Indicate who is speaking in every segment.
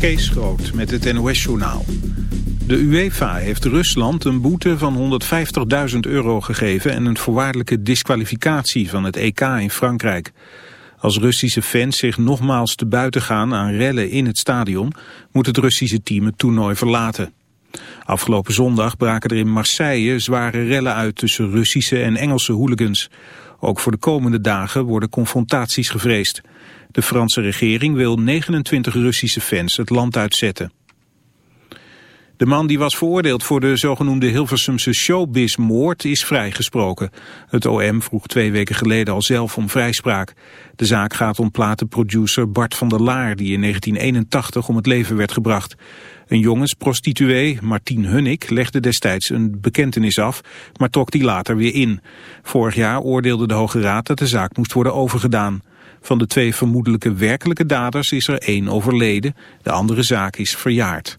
Speaker 1: Kees Groot met het NOS-journaal. De UEFA heeft Rusland een boete van 150.000 euro gegeven... en een voorwaardelijke disqualificatie van het EK in Frankrijk. Als Russische fans zich nogmaals te buiten gaan aan rellen in het stadion... moet het Russische team het toernooi verlaten. Afgelopen zondag braken er in Marseille zware rellen uit... tussen Russische en Engelse hooligans. Ook voor de komende dagen worden confrontaties gevreesd. De Franse regering wil 29 Russische fans het land uitzetten. De man die was veroordeeld voor de zogenoemde Hilversumse showbiz-moord is vrijgesproken. Het OM vroeg twee weken geleden al zelf om vrijspraak. De zaak gaat om platenproducer Bart van der Laar die in 1981 om het leven werd gebracht. Een jongensprostituee, Martien Hunnik, legde destijds een bekentenis af, maar trok die later weer in. Vorig jaar oordeelde de Hoge Raad dat de zaak moest worden overgedaan. Van de twee vermoedelijke werkelijke daders is er één overleden, de andere zaak is verjaard.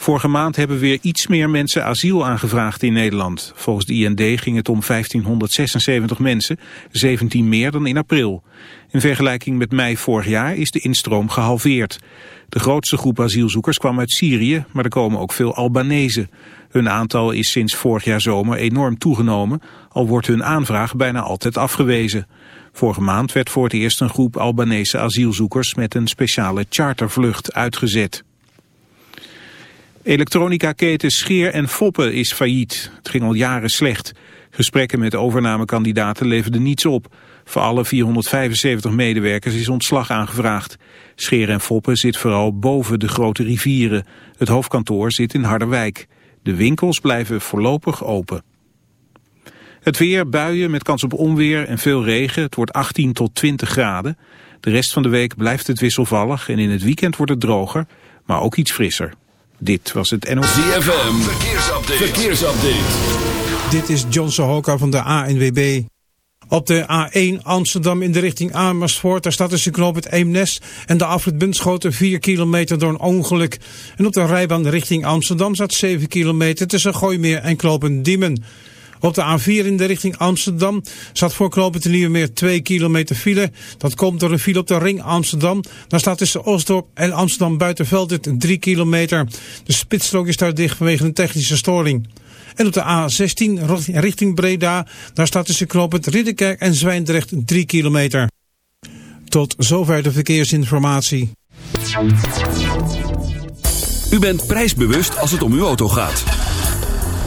Speaker 1: Vorige maand hebben weer iets meer mensen asiel aangevraagd in Nederland. Volgens de IND ging het om 1576 mensen, 17 meer dan in april. In vergelijking met mei vorig jaar is de instroom gehalveerd. De grootste groep asielzoekers kwam uit Syrië, maar er komen ook veel Albanese. Hun aantal is sinds vorig jaar zomer enorm toegenomen, al wordt hun aanvraag bijna altijd afgewezen. Vorige maand werd voor het eerst een groep Albanese asielzoekers met een speciale chartervlucht uitgezet. Elektronica-keten Scheer en Foppen is failliet. Het ging al jaren slecht. Gesprekken met overnamekandidaten leverden niets op. Voor alle 475 medewerkers is ontslag aangevraagd. Scheer en Foppen zit vooral boven de grote rivieren. Het hoofdkantoor zit in Harderwijk. De winkels blijven voorlopig open. Het weer, buien met kans op onweer en veel regen. Het wordt 18 tot 20 graden. De rest van de week blijft het wisselvallig en in het weekend wordt het droger, maar ook iets frisser. Dit was het NOS.
Speaker 2: ZFM, verkeersupdate. verkeersupdate.
Speaker 3: Dit is John Sohoka van de ANWB. Op de A1 Amsterdam in de richting Amersfoort, daar staat tussen knoop het Eemnes en de afrit Bunschoten 4 kilometer door een ongeluk. En op de rijbaan richting Amsterdam staat 7 kilometer tussen Gooimeer en knooppunt Diemen. Op de A4 in de richting Amsterdam staat voor knooppunt de meer 2 kilometer file. Dat komt door een file op de ring Amsterdam. Daar staat tussen Osdorp en Amsterdam buitenveld het 3 kilometer. De spitsstrook is daar dicht vanwege een technische storing. En op de A16 richting Breda, daar staat tussen knooppunt Ridderkerk en Zwijndrecht 3 kilometer. Tot zover de verkeersinformatie.
Speaker 2: U bent prijsbewust als het om uw auto gaat.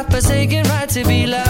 Speaker 4: God forsaken right to be loved,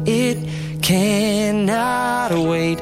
Speaker 4: Cannot wait.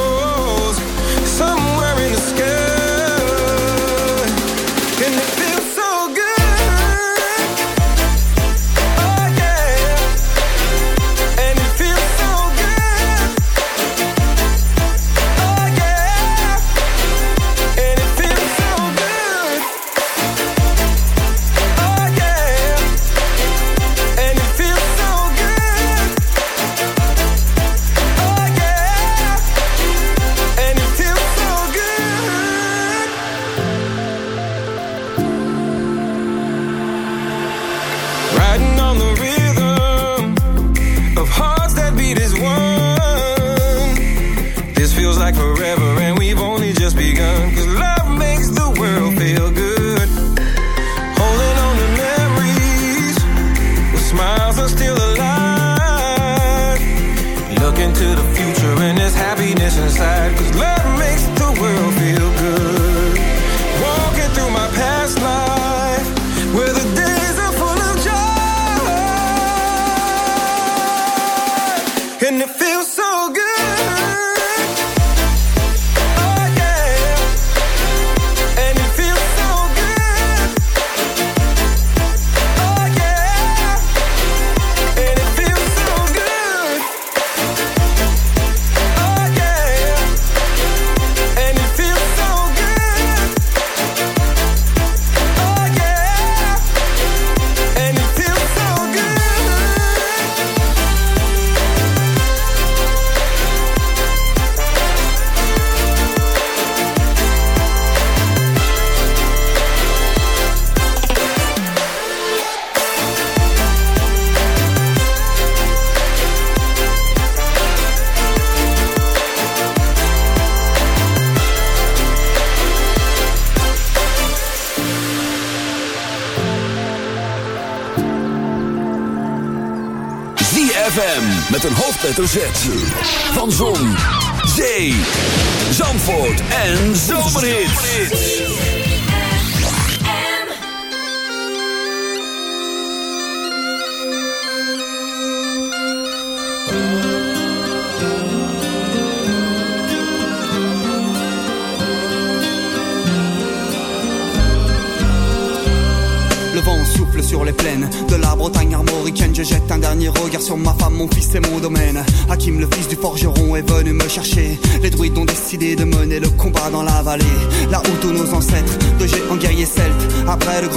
Speaker 5: future, and there's happiness inside. Cause love makes the world feel good.
Speaker 2: Hoofdletter.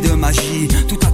Speaker 6: De magie, tout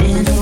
Speaker 7: In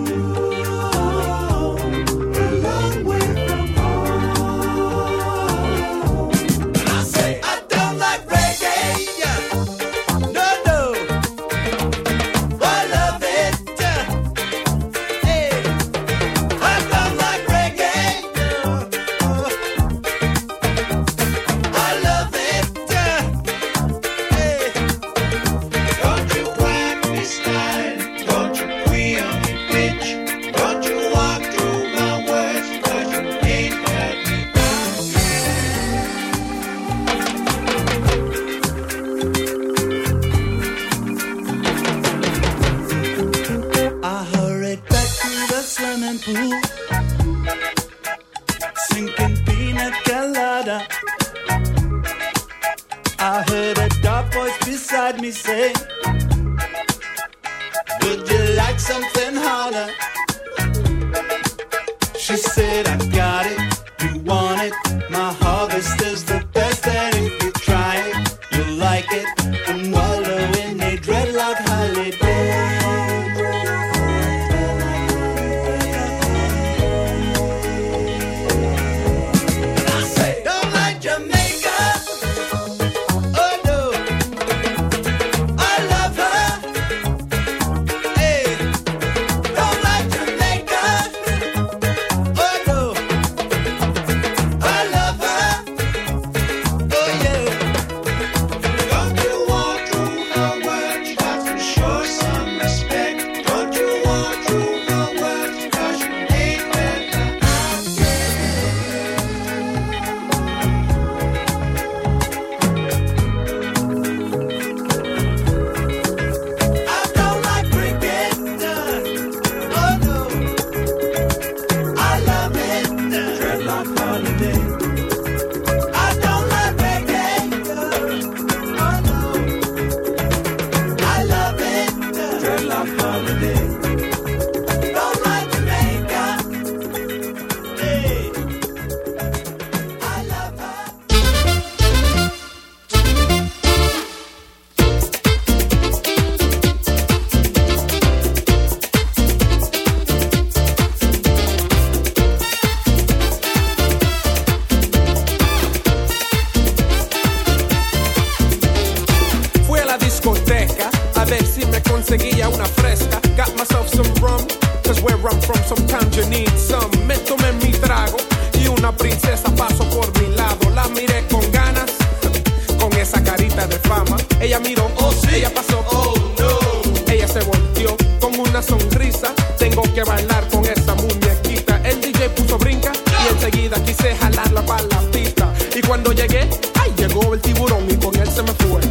Speaker 8: el tiburón y con él se me fue.